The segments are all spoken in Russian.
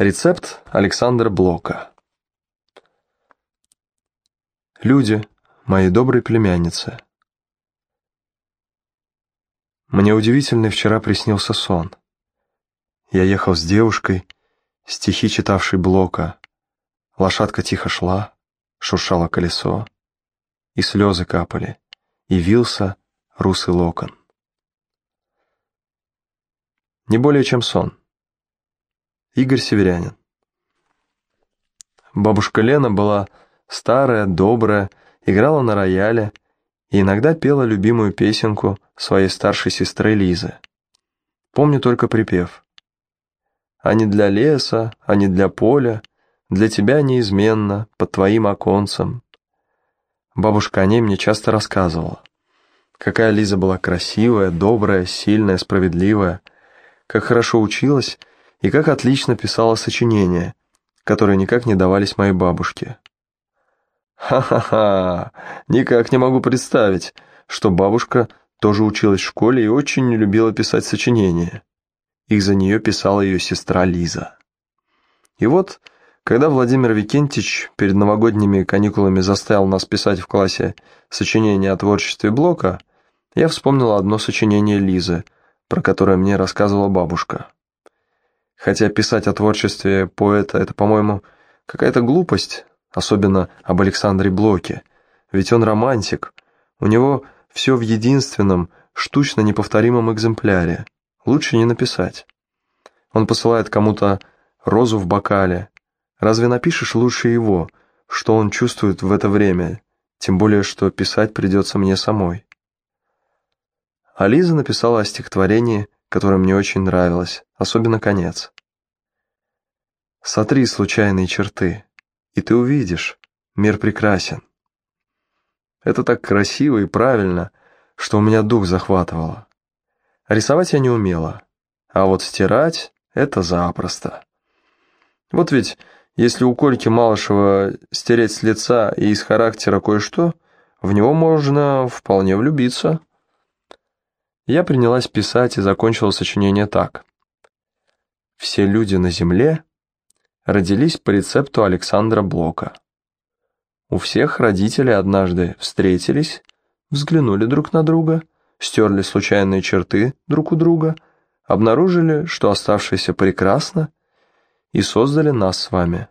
Рецепт Александра Блока. Люди, мои добрые племянницы. Мне удивительный вчера приснился сон. Я ехал с девушкой, стихи читавшей Блока. Лошадка тихо шла, шуршало колесо, и слезы капали, и вился русый локон. Не более чем сон. Игорь Северянин. Бабушка Лена была старая, добрая, играла на рояле и иногда пела любимую песенку своей старшей сестры Лизы. Помню только припев. «А не для леса, а не для поля, для тебя неизменно, под твоим оконцем». Бабушка о ней мне часто рассказывала. Какая Лиза была красивая, добрая, сильная, справедливая, как хорошо училась и как отлично писала сочинения, которые никак не давались моей бабушке. Ха-ха-ха, никак не могу представить, что бабушка тоже училась в школе и очень не любила писать сочинения. Их за нее писала ее сестра Лиза. И вот, когда Владимир Викентьевич перед новогодними каникулами заставил нас писать в классе сочинение о творчестве Блока, я вспомнил одно сочинение Лизы, про которое мне рассказывала бабушка. Хотя писать о творчестве поэта – это, по-моему, какая-то глупость, особенно об Александре Блоке, ведь он романтик, у него все в единственном, штучно неповторимом экземпляре, лучше не написать. Он посылает кому-то розу в бокале, разве напишешь лучше его, что он чувствует в это время, тем более, что писать придется мне самой. А написала о стихотворении которое мне очень нравилось, особенно конец. Сотри случайные черты, и ты увидишь, мир прекрасен. Это так красиво и правильно, что у меня дух захватывало. Рисовать я не умела, а вот стирать — это запросто. Вот ведь, если у Кольки Малышева стереть с лица и из характера кое-что, в него можно вполне влюбиться. Я принялась писать и закончила сочинение так. Все люди на Земле родились по рецепту Александра Блока. У всех родители однажды встретились, взглянули друг на друга, стерли случайные черты друг у друга, обнаружили, что оставшееся прекрасно, и создали нас с вами.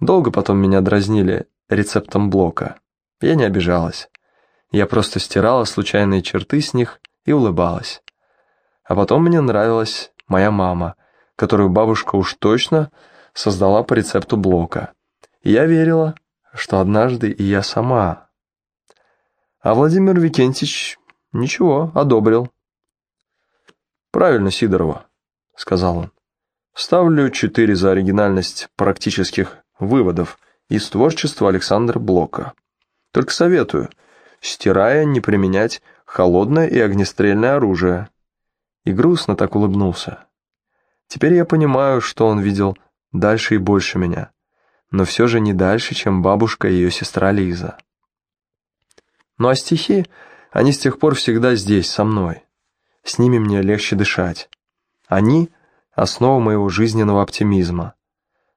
Долго потом меня дразнили рецептом Блока. Я не обижалась. Я просто стирала случайные черты с них и улыбалась. А потом мне нравилась моя мама, которую бабушка уж точно создала по рецепту Блока. И я верила, что однажды и я сама. А Владимир Викентьевич ничего, одобрил. «Правильно, Сидорова», — сказал он. «Ставлю четыре за оригинальность практических выводов из творчества Александра Блока. Только советую — стирая, не применять холодное и огнестрельное оружие. И грустно так улыбнулся. Теперь я понимаю, что он видел дальше и больше меня, но все же не дальше, чем бабушка и ее сестра Лиза. Ну а стихи, они с тех пор всегда здесь, со мной. С ними мне легче дышать. Они — основа моего жизненного оптимизма,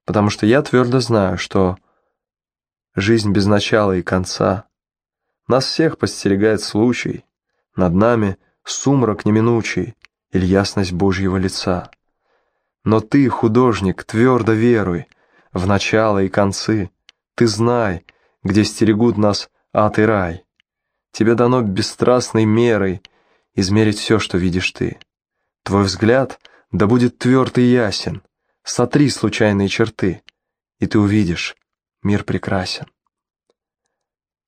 потому что я твердо знаю, что жизнь без начала и конца — нас всех постерегает случай, над нами сумрак неминучий или ясность Божьего лица. Но ты, художник, твердо веруй в начало и концы, ты знай, где стерегут нас ад и рай. Тебе дано бесстрастной мерой измерить все, что видишь ты. Твой взгляд да будет тверд и ясен, сотри случайные черты, и ты увидишь, мир прекрасен.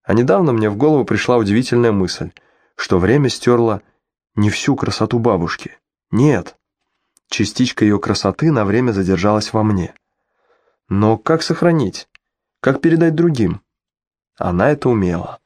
А недавно мне в голову пришла удивительная мысль, что время стерло не всю красоту бабушки. Нет, частичка ее красоты на время задержалась во мне. Но как сохранить? Как передать другим? Она это умела.